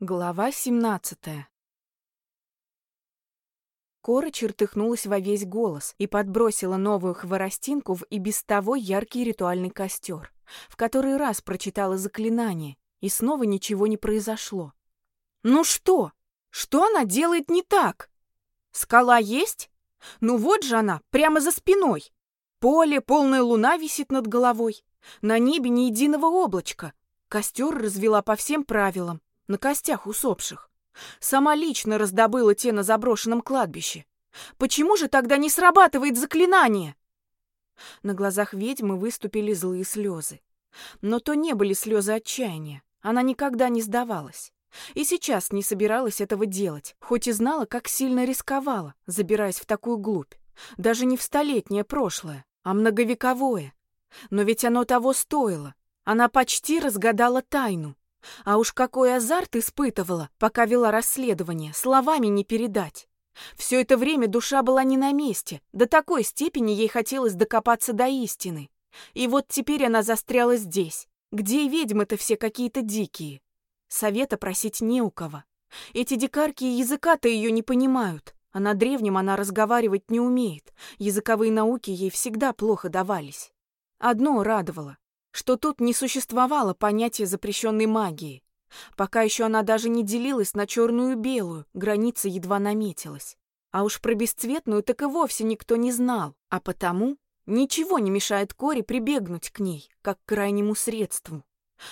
Глава 17 Кора чертыхнулась во весь голос и подбросила новую хворостинку в и без того яркий ритуальный костер, в который раз прочитала заклинание, и снова ничего не произошло. «Ну что? Что она делает не так? Скала есть? Ну вот же она, прямо за спиной. Поле, полная луна висит над головой. На небе ни единого облачка. Костер развела по всем правилам на костях усопших. Сама лично раздобыла те на заброшенном кладбище. Почему же тогда не срабатывает заклинание? На глазах ведьмы выступили злые слезы. Но то не были слезы отчаяния. Она никогда не сдавалась. И сейчас не собиралась этого делать, хоть и знала, как сильно рисковала, забираясь в такую глубь. Даже не в столетнее прошлое, а многовековое. Но ведь оно того стоило. Она почти разгадала тайну. А уж какой азарт испытывала, пока вела расследование, словами не передать. Все это время душа была не на месте, до такой степени ей хотелось докопаться до истины. И вот теперь она застряла здесь, где ведьмы-то все какие-то дикие. Совета просить не у кого. Эти дикарки языка-то ее не понимают, а на древнем она разговаривать не умеет, языковые науки ей всегда плохо давались. Одно радовало что тут не существовало понятия запрещенной магии. Пока еще она даже не делилась на черную и белую, граница едва наметилась. А уж про бесцветную так и вовсе никто не знал, а потому ничего не мешает Коре прибегнуть к ней, как к крайнему средству.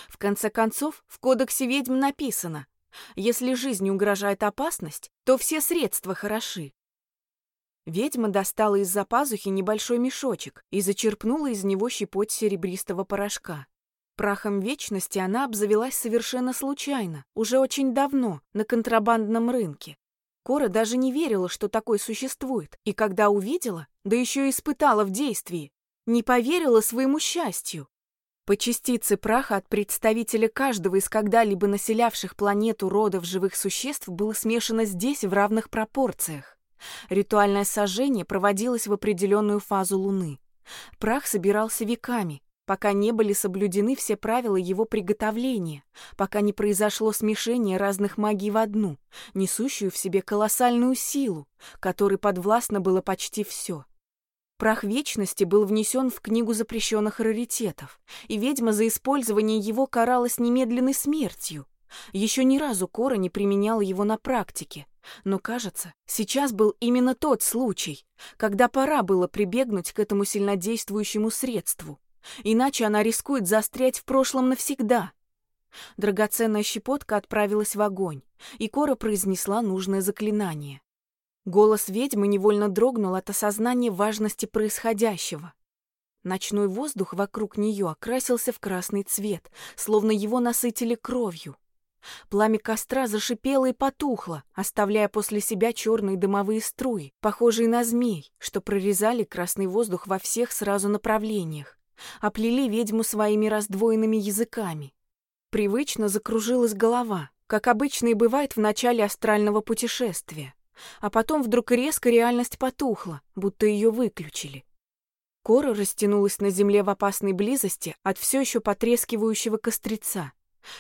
В конце концов, в кодексе ведьм написано, если жизни угрожает опасность, то все средства хороши. Ведьма достала из-за пазухи небольшой мешочек и зачерпнула из него щепоть серебристого порошка. Прахом вечности она обзавелась совершенно случайно, уже очень давно, на контрабандном рынке. Кора даже не верила, что такое существует, и когда увидела, да еще и испытала в действии, не поверила своему счастью. По частице праха от представителя каждого из когда-либо населявших планету родов живых существ было смешано здесь в равных пропорциях. Ритуальное сожжение проводилось в определенную фазу Луны. Прах собирался веками, пока не были соблюдены все правила его приготовления, пока не произошло смешение разных магий в одну, несущую в себе колоссальную силу, которой подвластно было почти все. Прах вечности был внесен в книгу запрещенных раритетов, и ведьма за использование его каралась немедленной смертью. Еще ни разу Кора не применяла его на практике, но, кажется, сейчас был именно тот случай, когда пора было прибегнуть к этому сильнодействующему средству, иначе она рискует застрять в прошлом навсегда. Драгоценная щепотка отправилась в огонь, и Кора произнесла нужное заклинание. Голос ведьмы невольно дрогнул от осознания важности происходящего. Ночной воздух вокруг нее окрасился в красный цвет, словно его насытили кровью. Пламя костра зашипело и потухло, оставляя после себя черные дымовые струи, похожие на змей, что прорезали красный воздух во всех сразу направлениях, оплели ведьму своими раздвоенными языками. Привычно закружилась голова, как обычно и бывает в начале астрального путешествия, а потом вдруг резко реальность потухла, будто ее выключили. Кора растянулась на земле в опасной близости от все еще потрескивающего костреца,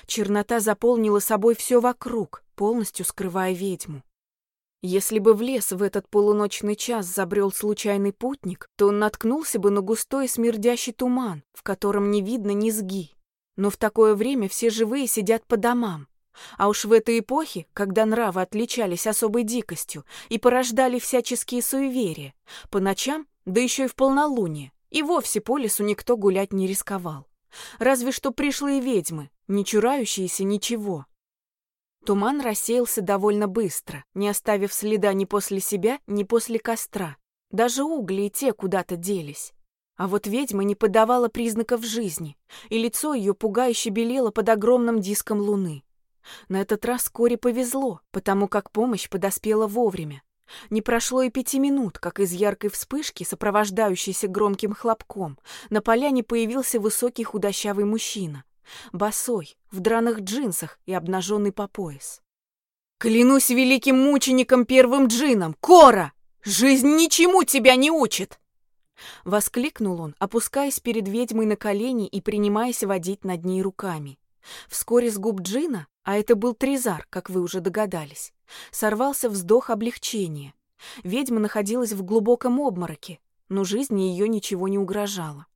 Чернота заполнила собой все вокруг, полностью скрывая ведьму. Если бы в лес в этот полуночный час забрел случайный путник, то он наткнулся бы на густой смердящий туман, в котором не видно низги. Но в такое время все живые сидят по домам. А уж в этой эпохе, когда нравы отличались особой дикостью и порождали всяческие суеверия, по ночам, да еще и в полнолуние, и вовсе по лесу никто гулять не рисковал. Разве что пришлые ведьмы, не чурающиеся ничего. Туман рассеялся довольно быстро, не оставив следа ни после себя, ни после костра. Даже угли и те куда-то делись. А вот ведьма не подавала признаков жизни, и лицо ее пугающе белело под огромным диском луны. На этот раз Коре повезло, потому как помощь подоспела вовремя. Не прошло и пяти минут, как из яркой вспышки, сопровождающейся громким хлопком, на поляне появился высокий худощавый мужчина, босой, в драных джинсах и обнаженный по пояс. «Клянусь великим мучеником первым джином! Кора! Жизнь ничему тебя не учит!» Воскликнул он, опускаясь перед ведьмой на колени и принимаясь водить над ней руками. Вскоре с губ Джина, а это был Тризар, как вы уже догадались, сорвался вздох облегчения. Ведьма находилась в глубоком обмороке, но жизни ее ничего не угрожало.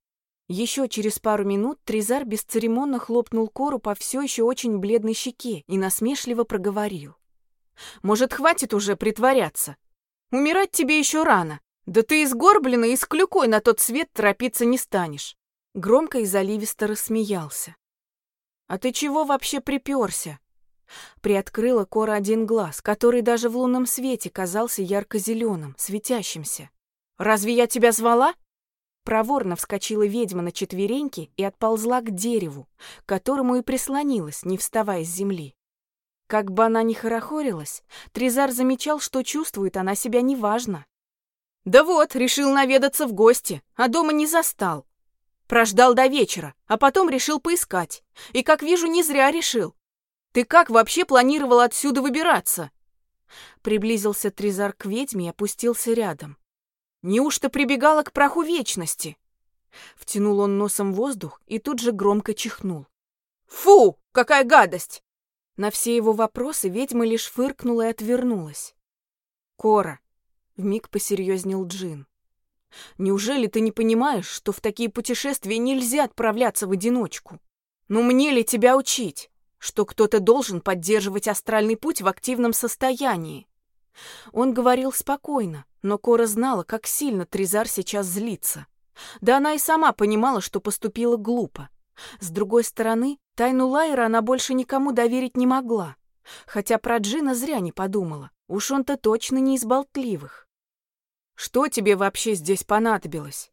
Еще через пару минут Тризар бесцеремонно хлопнул Кору по все еще очень бледной щеке и насмешливо проговорил. «Может, хватит уже притворяться? Умирать тебе еще рано. Да ты изгорблена и с клюкой на тот свет торопиться не станешь». Громко и заливисто рассмеялся. «А ты чего вообще приперся?» Приоткрыла Кора один глаз, который даже в лунном свете казался ярко-зеленым, светящимся. «Разве я тебя звала?» Проворно вскочила ведьма на четвереньки и отползла к дереву, к которому и прислонилась, не вставая с земли. Как бы она ни хорохорилась, Тризар замечал, что чувствует она себя неважно. «Да вот, решил наведаться в гости, а дома не застал. Прождал до вечера, а потом решил поискать. И, как вижу, не зря решил. Ты как вообще планировал отсюда выбираться?» Приблизился Тризар к ведьме и опустился рядом. Неужто прибегала к праху вечности? Втянул он носом воздух и тут же громко чихнул. Фу, какая гадость! На все его вопросы ведьма лишь фыркнула и отвернулась. Кора, вмиг посерьезнел Джин. Неужели ты не понимаешь, что в такие путешествия нельзя отправляться в одиночку? Ну мне ли тебя учить, что кто-то должен поддерживать астральный путь в активном состоянии? Он говорил спокойно, но Кора знала, как сильно Тризар сейчас злится. Да она и сама понимала, что поступила глупо. С другой стороны, тайну Лайера она больше никому доверить не могла. Хотя про Джина зря не подумала. Уж он-то точно не из болтливых. «Что тебе вообще здесь понадобилось?»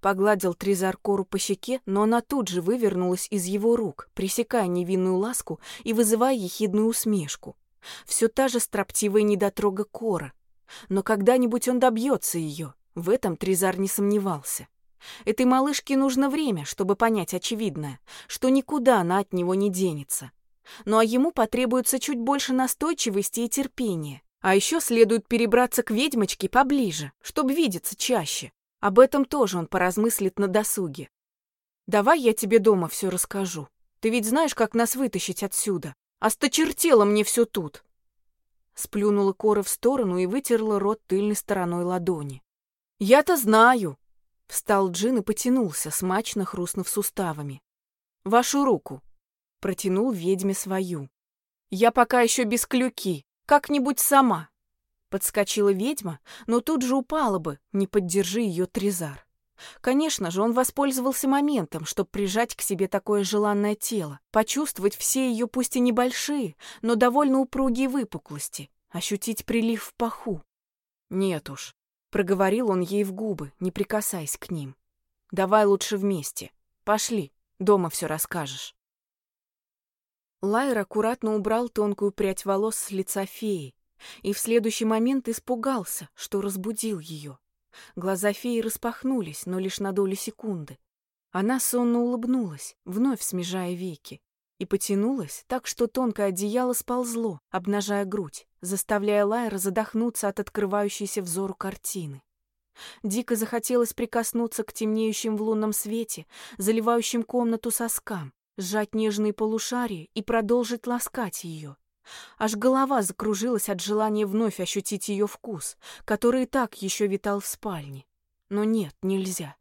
Погладил Тризар Кору по щеке, но она тут же вывернулась из его рук, пресекая невинную ласку и вызывая ехидную усмешку. Все та же строптивая недотрога Кора. Но когда-нибудь он добьется ее. В этом Тризар не сомневался. Этой малышке нужно время, чтобы понять очевидное, что никуда она от него не денется. Ну а ему потребуется чуть больше настойчивости и терпения. А еще следует перебраться к ведьмочке поближе, чтобы видеться чаще. Об этом тоже он поразмыслит на досуге. «Давай я тебе дома все расскажу. Ты ведь знаешь, как нас вытащить отсюда. Осточертело мне все тут!» Сплюнула Кора в сторону и вытерла рот тыльной стороной ладони. «Я-то знаю!» Встал Джин и потянулся, смачно хрустнув суставами. «Вашу руку!» Протянул ведьме свою. «Я пока еще без клюки, как-нибудь сама!» Подскочила ведьма, но тут же упала бы, не поддержи ее Тризар. Конечно же, он воспользовался моментом, чтобы прижать к себе такое желанное тело, почувствовать все ее пусть и небольшие, но довольно упругие выпуклости, ощутить прилив в паху. «Нет уж», — проговорил он ей в губы, не прикасаясь к ним. «Давай лучше вместе. Пошли, дома все расскажешь». Лайер аккуратно убрал тонкую прядь волос с лица феи и в следующий момент испугался, что разбудил ее. Глаза феи распахнулись, но лишь на долю секунды. Она сонно улыбнулась, вновь смежая веки, и потянулась так, что тонкое одеяло сползло, обнажая грудь, заставляя Лайра задохнуться от открывающейся взору картины. Дико захотелось прикоснуться к темнеющим в лунном свете, заливающим комнату соскам, сжать нежные полушария и продолжить ласкать ее. Аж голова закружилась от желания вновь ощутить ее вкус, который и так еще витал в спальне. Но нет, нельзя.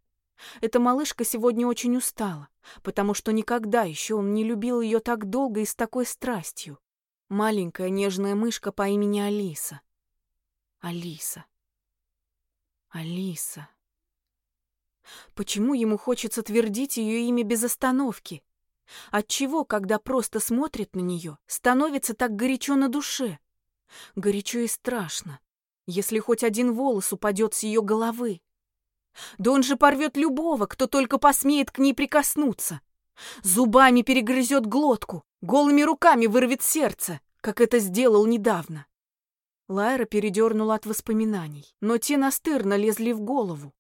Эта малышка сегодня очень устала, потому что никогда еще он не любил ее так долго и с такой страстью. Маленькая нежная мышка по имени Алиса. Алиса. Алиса. Почему ему хочется твердить ее имя без остановки? Отчего, когда просто смотрит на нее, становится так горячо на душе? Горячо и страшно, если хоть один волос упадет с ее головы. Да он же порвет любого, кто только посмеет к ней прикоснуться. Зубами перегрызет глотку, голыми руками вырвет сердце, как это сделал недавно. Лайра передернула от воспоминаний, но те настырно лезли в голову.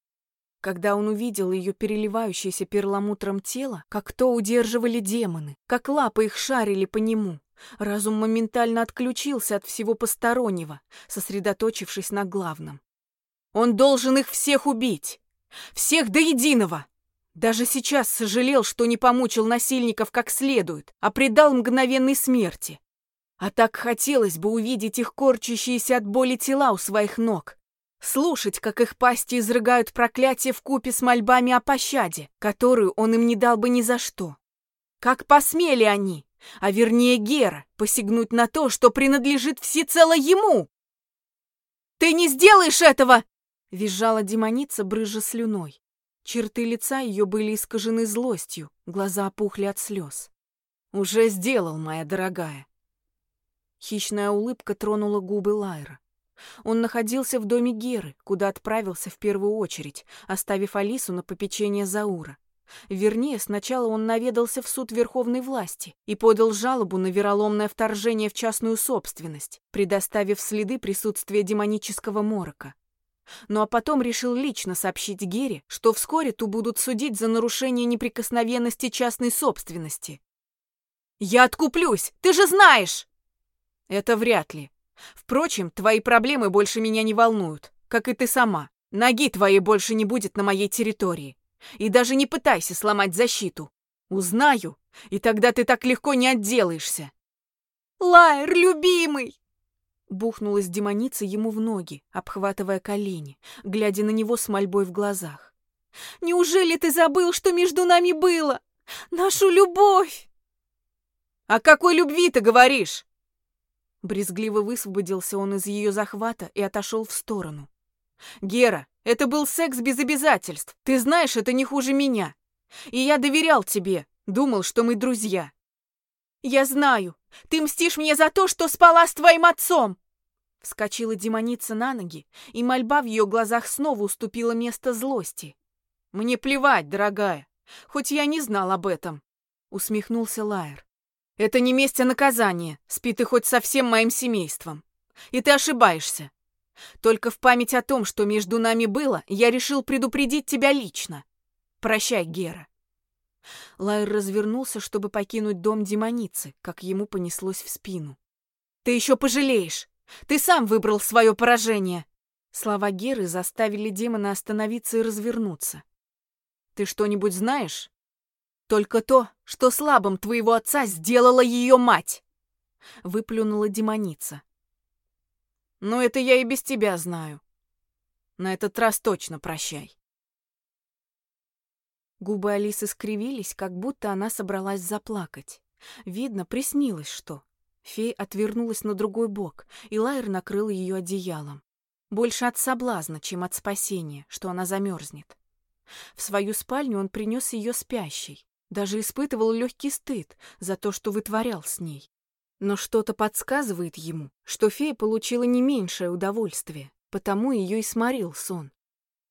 Когда он увидел ее переливающееся перламутром тело, как то удерживали демоны, как лапы их шарили по нему, разум моментально отключился от всего постороннего, сосредоточившись на главном. Он должен их всех убить! Всех до единого! Даже сейчас сожалел, что не помучил насильников как следует, а предал мгновенной смерти. А так хотелось бы увидеть их корчащиеся от боли тела у своих ног. Слушать, как их пасти изрыгают проклятие в купе с мольбами о пощаде, которую он им не дал бы ни за что. Как посмели они, а вернее Гера, посягнуть на то, что принадлежит всецело ему? «Ты не сделаешь этого!» — визжала демоница, брыжа слюной. Черты лица ее были искажены злостью, глаза опухли от слез. «Уже сделал, моя дорогая!» Хищная улыбка тронула губы Лайра. Он находился в доме Геры, куда отправился в первую очередь, оставив Алису на попечение Заура. Вернее, сначала он наведался в суд Верховной власти и подал жалобу на вероломное вторжение в частную собственность, предоставив следы присутствия демонического морока. Ну а потом решил лично сообщить Гере, что вскоре ту будут судить за нарушение неприкосновенности частной собственности. «Я откуплюсь, ты же знаешь!» «Это вряд ли. Впрочем, твои проблемы больше меня не волнуют, как и ты сама. Ноги твоей больше не будет на моей территории. И даже не пытайся сломать защиту. Узнаю, и тогда ты так легко не отделаешься. Лайер, любимый! Бухнулась демоница ему в ноги, обхватывая колени, глядя на него с мольбой в глазах. «Неужели ты забыл, что между нами было? Нашу любовь!» «О какой любви ты говоришь?» Брезгливо высвободился он из ее захвата и отошел в сторону. «Гера, это был секс без обязательств. Ты знаешь, это не хуже меня. И я доверял тебе, думал, что мы друзья». «Я знаю. Ты мстишь мне за то, что спала с твоим отцом!» Вскочила демоница на ноги, и мольба в ее глазах снова уступила место злости. «Мне плевать, дорогая, хоть я не знал об этом», — усмехнулся Лайер. Это не месть, а наказание. Спи ты хоть со всем моим семейством. И ты ошибаешься. Только в память о том, что между нами было, я решил предупредить тебя лично. Прощай, Гера. Лайер развернулся, чтобы покинуть дом демоницы, как ему понеслось в спину. Ты еще пожалеешь. Ты сам выбрал свое поражение. Слова Геры заставили демона остановиться и развернуться. Ты что-нибудь знаешь? Только то, что слабым твоего отца сделала ее мать!» Выплюнула демоница. «Ну, это я и без тебя знаю. На этот раз точно прощай». Губы Алисы скривились, как будто она собралась заплакать. Видно, приснилось что. Фея отвернулась на другой бок, и Лайер накрыл ее одеялом. Больше от соблазна, чем от спасения, что она замерзнет. В свою спальню он принес ее спящей. Даже испытывал легкий стыд за то, что вытворял с ней. Но что-то подсказывает ему, что фея получила не меньшее удовольствие, потому ее и сморил сон.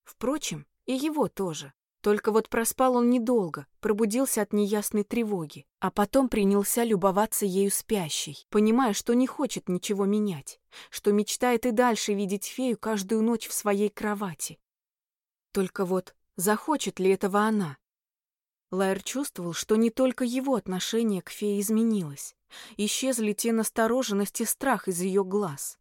Впрочем, и его тоже. Только вот проспал он недолго, пробудился от неясной тревоги, а потом принялся любоваться ею спящей, понимая, что не хочет ничего менять, что мечтает и дальше видеть фею каждую ночь в своей кровати. Только вот захочет ли этого она? Лайер чувствовал, что не только его отношение к фее изменилось. Исчезли те настороженность и страх из ее глаз.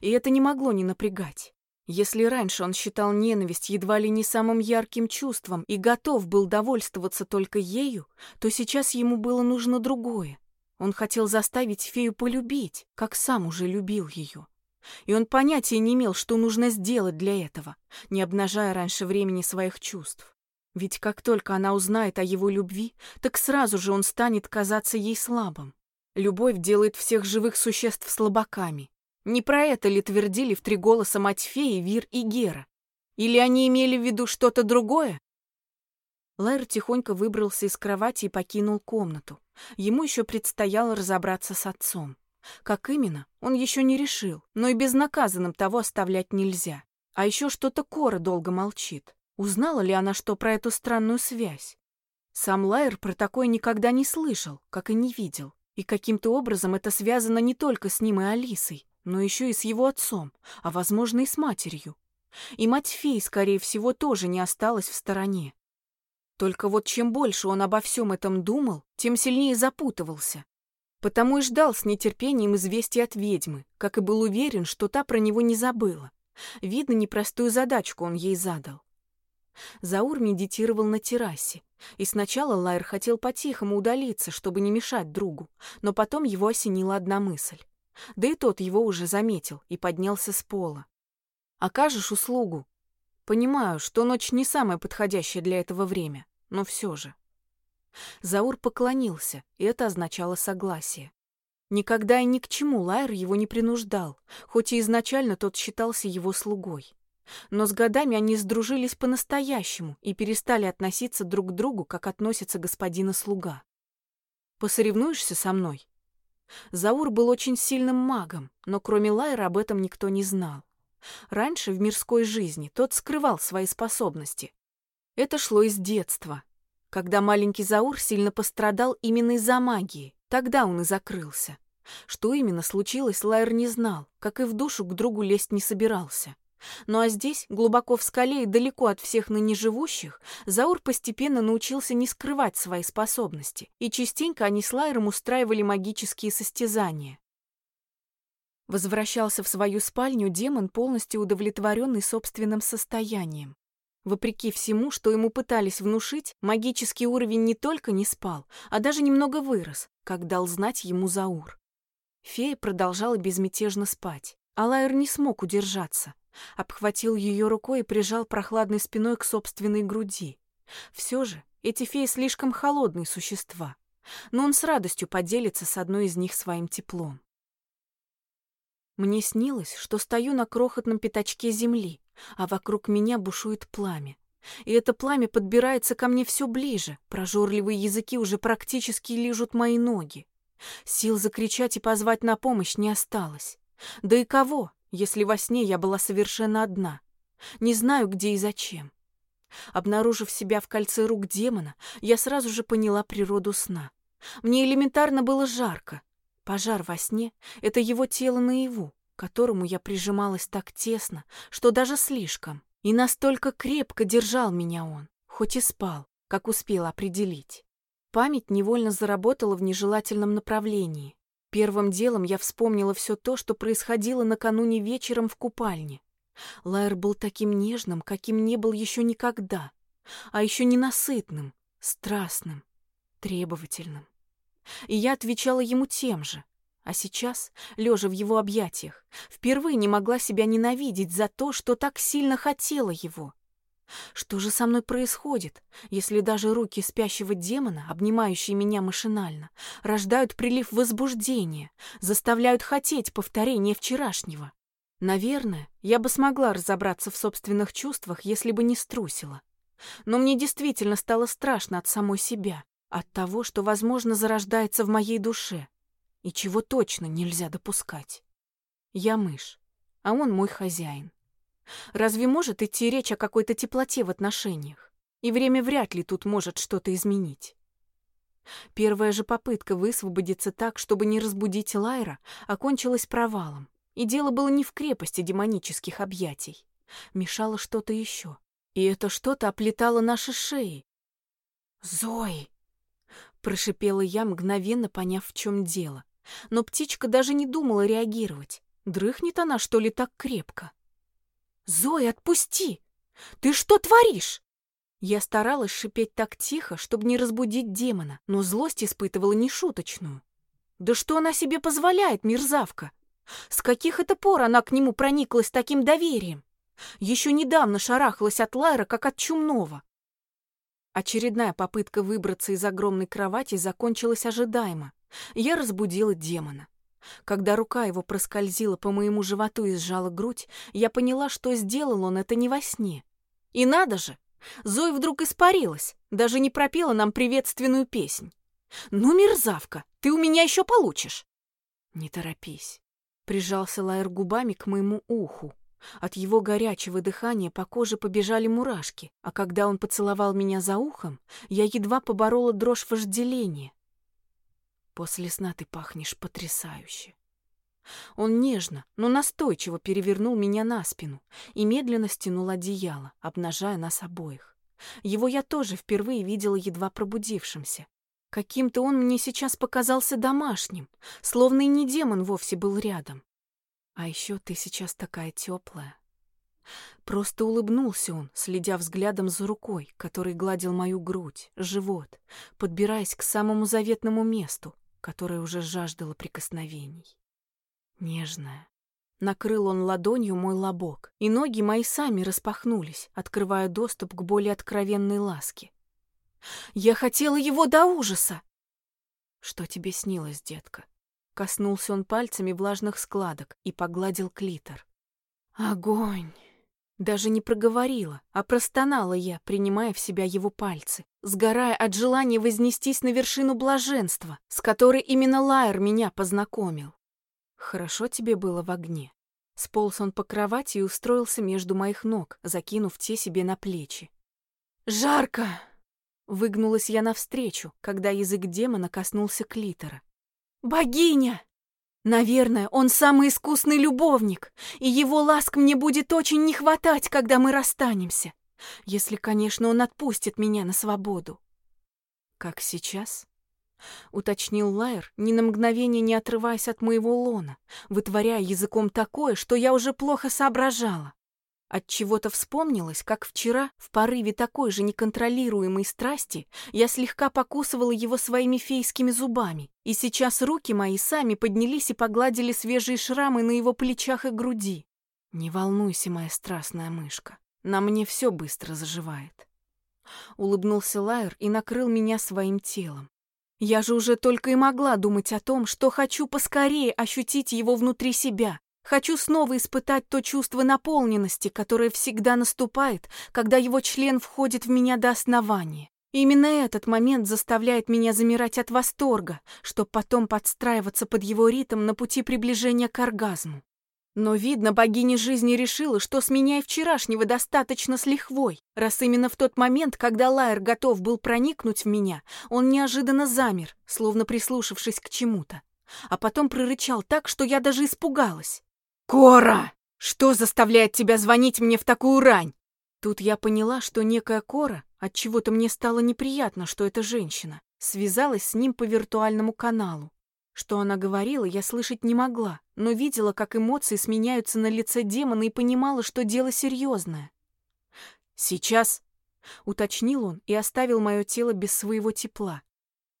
И это не могло не напрягать. Если раньше он считал ненависть едва ли не самым ярким чувством и готов был довольствоваться только ею, то сейчас ему было нужно другое. Он хотел заставить фею полюбить, как сам уже любил ее. И он понятия не имел, что нужно сделать для этого, не обнажая раньше времени своих чувств. Ведь как только она узнает о его любви, так сразу же он станет казаться ей слабым. Любовь делает всех живых существ слабаками. Не про это ли твердили в три голоса мать феи Вир и Гера? Или они имели в виду что-то другое? Лайр тихонько выбрался из кровати и покинул комнату. Ему еще предстояло разобраться с отцом. Как именно, он еще не решил, но и безнаказанным того оставлять нельзя. А еще что-то Кора долго молчит. Узнала ли она что про эту странную связь? Сам Лайер про такое никогда не слышал, как и не видел. И каким-то образом это связано не только с ним и Алисой, но еще и с его отцом, а, возможно, и с матерью. И мать феи, скорее всего, тоже не осталась в стороне. Только вот чем больше он обо всем этом думал, тем сильнее запутывался. Потому и ждал с нетерпением известия от ведьмы, как и был уверен, что та про него не забыла. Видно, непростую задачку он ей задал. Заур медитировал на террасе, и сначала Лайер хотел по-тихому удалиться, чтобы не мешать другу, но потом его осенила одна мысль. Да и тот его уже заметил и поднялся с пола. «Окажешь услугу?» «Понимаю, что ночь не самое подходящее для этого время, но все же». Заур поклонился, и это означало согласие. Никогда и ни к чему Лайер его не принуждал, хоть и изначально тот считался его слугой. Но с годами они сдружились по-настоящему и перестали относиться друг к другу, как относится господин и слуга. «Посоревнуешься со мной?» Заур был очень сильным магом, но кроме Лайра об этом никто не знал. Раньше в мирской жизни тот скрывал свои способности. Это шло из детства, когда маленький Заур сильно пострадал именно из-за магии. Тогда он и закрылся. Что именно случилось, Лайер не знал, как и в душу к другу лезть не собирался. Ну а здесь, глубоко в скале и далеко от всех ныне живущих, Заур постепенно научился не скрывать свои способности, и частенько они с Лайером устраивали магические состязания. Возвращался в свою спальню демон, полностью удовлетворенный собственным состоянием. Вопреки всему, что ему пытались внушить, магический уровень не только не спал, а даже немного вырос, как дал знать ему Заур. Фея продолжала безмятежно спать, а Лайер не смог удержаться обхватил ее рукой и прижал прохладной спиной к собственной груди. Все же эти феи слишком холодные существа, но он с радостью поделится с одной из них своим теплом. Мне снилось, что стою на крохотном пятачке земли, а вокруг меня бушует пламя. И это пламя подбирается ко мне все ближе, прожорливые языки уже практически лижут мои ноги. Сил закричать и позвать на помощь не осталось. Да и кого? Если во сне я была совершенно одна. Не знаю, где и зачем. Обнаружив себя в кольце рук демона, я сразу же поняла природу сна. Мне элементарно было жарко. Пожар во сне — это его тело наяву, к которому я прижималась так тесно, что даже слишком. И настолько крепко держал меня он, хоть и спал, как успел определить. Память невольно заработала в нежелательном направлении. Первым делом я вспомнила все то, что происходило накануне вечером в купальне. Лайер был таким нежным, каким не был еще никогда, а еще ненасытным, страстным, требовательным. И я отвечала ему тем же. А сейчас, лежа в его объятиях, впервые не могла себя ненавидеть за то, что так сильно хотела его. Что же со мной происходит, если даже руки спящего демона, обнимающие меня машинально, рождают прилив возбуждения, заставляют хотеть повторения вчерашнего? Наверное, я бы смогла разобраться в собственных чувствах, если бы не струсила. Но мне действительно стало страшно от самой себя, от того, что, возможно, зарождается в моей душе, и чего точно нельзя допускать. Я мышь, а он мой хозяин. Разве может идти речь о какой-то теплоте в отношениях? И время вряд ли тут может что-то изменить. Первая же попытка высвободиться так, чтобы не разбудить Лайра, окончилась провалом. И дело было не в крепости демонических объятий. Мешало что-то еще. И это что-то оплетало наши шеи. «Зои!» — прошипела я, мгновенно поняв, в чем дело. Но птичка даже не думала реагировать. Дрыхнет она, что ли, так крепко? «Зоя, отпусти! Ты что творишь?» Я старалась шипеть так тихо, чтобы не разбудить демона, но злость испытывала нешуточную. «Да что она себе позволяет, мерзавка? С каких это пор она к нему прониклась таким доверием? Еще недавно шарахалась от Лайра, как от чумного». Очередная попытка выбраться из огромной кровати закончилась ожидаемо. Я разбудила демона. Когда рука его проскользила по моему животу и сжала грудь, я поняла, что сделал он это не во сне. И надо же! Зоя вдруг испарилась, даже не пропела нам приветственную песнь. «Ну, мерзавка, ты у меня еще получишь!» «Не торопись», — прижался Лайер губами к моему уху. От его горячего дыхания по коже побежали мурашки, а когда он поцеловал меня за ухом, я едва поборола дрожь вожделения. После сна ты пахнешь потрясающе. Он нежно, но настойчиво перевернул меня на спину и медленно стянул одеяло, обнажая нас обоих. Его я тоже впервые видела едва пробудившимся. Каким-то он мне сейчас показался домашним, словно и не демон вовсе был рядом. А еще ты сейчас такая теплая. Просто улыбнулся он, следя взглядом за рукой, который гладил мою грудь, живот, подбираясь к самому заветному месту, которое уже жаждало прикосновений. Нежная. Накрыл он ладонью мой лобок, и ноги мои сами распахнулись, открывая доступ к более откровенной ласке. Я хотела его до ужаса. Что тебе снилось, детка? Коснулся он пальцами влажных складок и погладил клитор. Огонь! Даже не проговорила, а простонала я, принимая в себя его пальцы, сгорая от желания вознестись на вершину блаженства, с которой именно Лайер меня познакомил. Хорошо тебе было в огне. Сполз он по кровати и устроился между моих ног, закинув те себе на плечи. «Жарко!» Выгнулась я навстречу, когда язык демона коснулся клитора. «Богиня!» Наверное, он самый искусный любовник, и его ласк мне будет очень не хватать, когда мы расстанемся. Если, конечно, он отпустит меня на свободу. Как сейчас? Уточнил Лайер, ни на мгновение не отрываясь от моего лона, вытворяя языком такое, что я уже плохо соображала. От чего-то вспомнилось, как вчера, в порыве такой же неконтролируемой страсти, я слегка покусывала его своими фейскими зубами, и сейчас руки мои сами поднялись и погладили свежие шрамы на его плечах и груди. Не волнуйся, моя страстная мышка, на мне все быстро заживает. Улыбнулся Лайер и накрыл меня своим телом. Я же уже только и могла думать о том, что хочу поскорее ощутить его внутри себя, Хочу снова испытать то чувство наполненности, которое всегда наступает, когда его член входит в меня до основания. именно этот момент заставляет меня замирать от восторга, чтобы потом подстраиваться под его ритм на пути приближения к оргазму. Но, видно, богиня жизни решила, что с меня и вчерашнего достаточно с лихвой, раз именно в тот момент, когда Лайер готов был проникнуть в меня, он неожиданно замер, словно прислушавшись к чему-то. А потом прорычал так, что я даже испугалась. «Кора! Что заставляет тебя звонить мне в такую рань?» Тут я поняла, что некая Кора, от чего то мне стало неприятно, что эта женщина, связалась с ним по виртуальному каналу. Что она говорила, я слышать не могла, но видела, как эмоции сменяются на лице демона и понимала, что дело серьезное. «Сейчас», — уточнил он и оставил мое тело без своего тепла.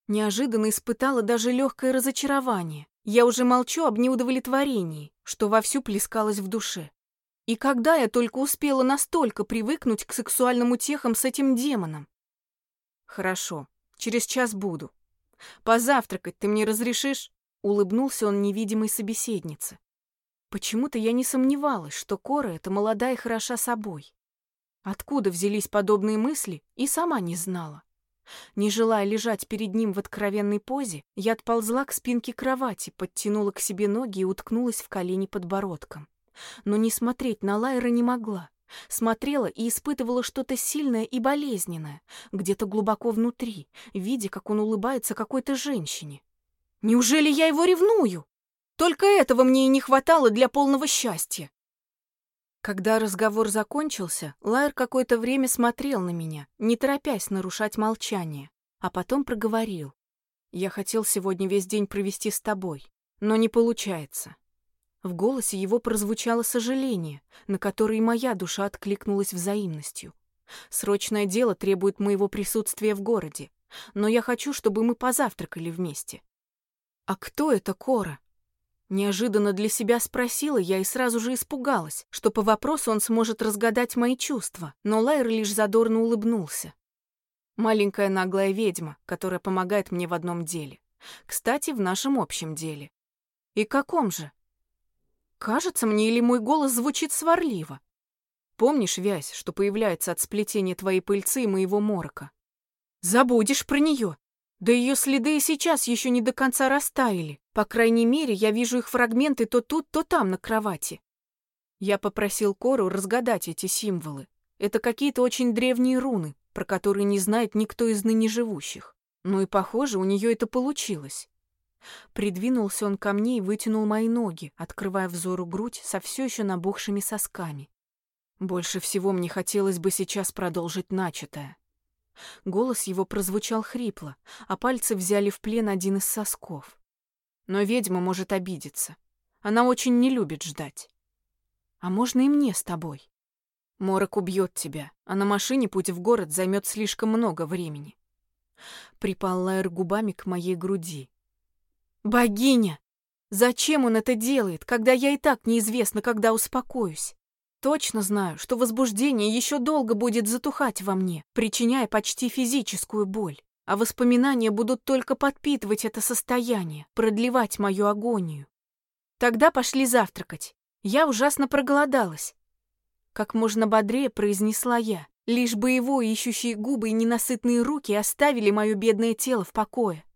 Неожиданно испытала даже легкое разочарование. Я уже молчу об неудовлетворении, что вовсю плескалось в душе. И когда я только успела настолько привыкнуть к сексуальным утехам с этим демоном? Хорошо, через час буду. Позавтракать ты мне разрешишь? Улыбнулся он невидимой собеседнице. Почему-то я не сомневалась, что Кора — это молодая и хороша собой. Откуда взялись подобные мысли, и сама не знала. Не желая лежать перед ним в откровенной позе, я отползла к спинке кровати, подтянула к себе ноги и уткнулась в колени подбородком. Но не смотреть на Лайра не могла. Смотрела и испытывала что-то сильное и болезненное, где-то глубоко внутри, видя, как он улыбается какой-то женщине. Неужели я его ревную? Только этого мне и не хватало для полного счастья. Когда разговор закончился, Лайер какое-то время смотрел на меня, не торопясь нарушать молчание, а потом проговорил. «Я хотел сегодня весь день провести с тобой, но не получается». В голосе его прозвучало сожаление, на которое моя душа откликнулась взаимностью. «Срочное дело требует моего присутствия в городе, но я хочу, чтобы мы позавтракали вместе». «А кто это Кора?» Неожиданно для себя спросила я и сразу же испугалась, что по вопросу он сможет разгадать мои чувства, но Лайер лишь задорно улыбнулся. Маленькая наглая ведьма, которая помогает мне в одном деле. Кстати, в нашем общем деле. И каком же? Кажется мне, или мой голос звучит сварливо. Помнишь вязь, что появляется от сплетения твоей пыльцы и моего морока? Забудешь про нее, да ее следы и сейчас еще не до конца растаяли. По крайней мере, я вижу их фрагменты то тут, то там на кровати. Я попросил Кору разгадать эти символы. Это какие-то очень древние руны, про которые не знает никто из ныне живущих. Ну и, похоже, у нее это получилось. Придвинулся он ко мне и вытянул мои ноги, открывая взору грудь со все еще набухшими сосками. Больше всего мне хотелось бы сейчас продолжить начатое. Голос его прозвучал хрипло, а пальцы взяли в плен один из сосков. Но ведьма может обидеться. Она очень не любит ждать. А можно и мне с тобой? Морок убьет тебя, а на машине путь в город займет слишком много времени. Припал Лайер губами к моей груди. Богиня! Зачем он это делает, когда я и так неизвестно, когда успокоюсь? Точно знаю, что возбуждение еще долго будет затухать во мне, причиняя почти физическую боль, а воспоминания будут только подпитывать это состояние, продлевать мою агонию. Тогда пошли завтракать. Я ужасно проголодалась. Как можно бодрее произнесла я, лишь бы его ищущие губы и ненасытные руки оставили мое бедное тело в покое.